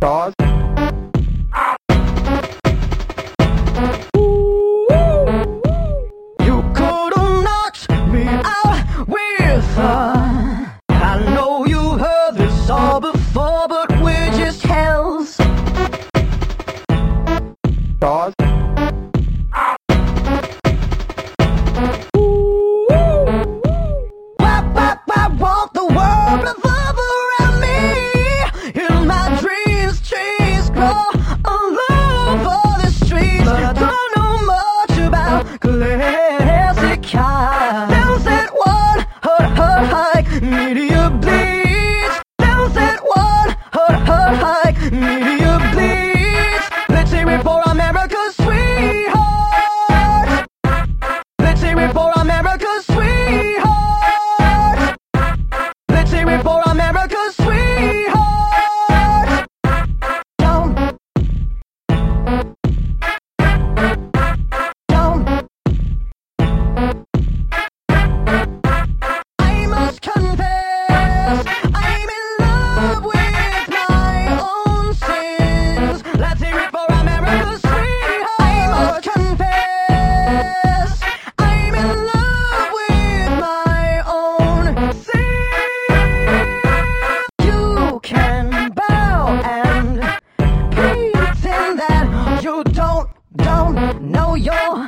toss Diddy. don't know your